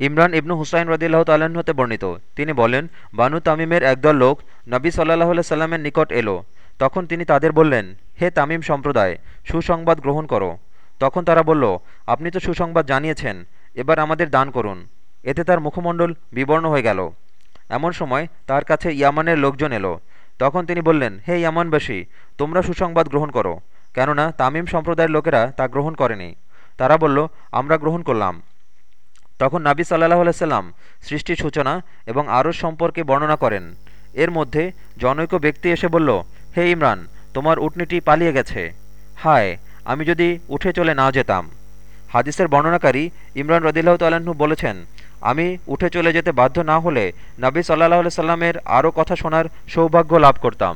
ইমরান ইবনু হুসাইন রদিল্লাহ তাল্লাহ্ন হতে বর্ণিত। তিনি বলেন, বানু তামিমের একদল লোক নবী সাল্লাহ সাল্লামের নিকট এলো। তখন তিনি তাদের বললেন, হে তামিম সম্প্রদায়, সুসংবাদ গ্রহণ করো। তখন তারা বলল, আপনি তো সুসংবাদ জানিয়েছেন, এবার আমাদের দান করুন। এতে তার মুখমণ্ডল বিবর্ণ হয়ে গেল। এমন সময় তার কাছে ইয়ামানের লোকজন এলো। তখন তিনি বললেন, হে ইয়ামানবাসী, তোমরা সুসংবাদ গ্রহণ করো, কেননা তামিম সম্প্রদায়ের লোকেরা তা গ্রহণ করেনি। তারা বলল, আমরা গ্রহণ করলাম। তখন নাবি সাল্লাহ আলাইসাল্লাম সৃষ্টির সূচনা এবং আরও সম্পর্কে বর্ণনা করেন। এর মধ্যে জনৈক ব্যক্তি এসে বলল, হে ইমরান, তোমার উটনিটি পালিয়ে গেছে। হায়, আমি যদি উঠে চলে না যেতাম। হাদিসের বর্ণনাকারী ইমরান রদিল্লাহ তাল্লাহ্ন বলেছেন, আমি উঠে চলে যেতে বাধ্য না হলে নবী সাল্লাহ সাল্লামের আরও কথা শোনার সৌভাগ্য লাভ করতাম।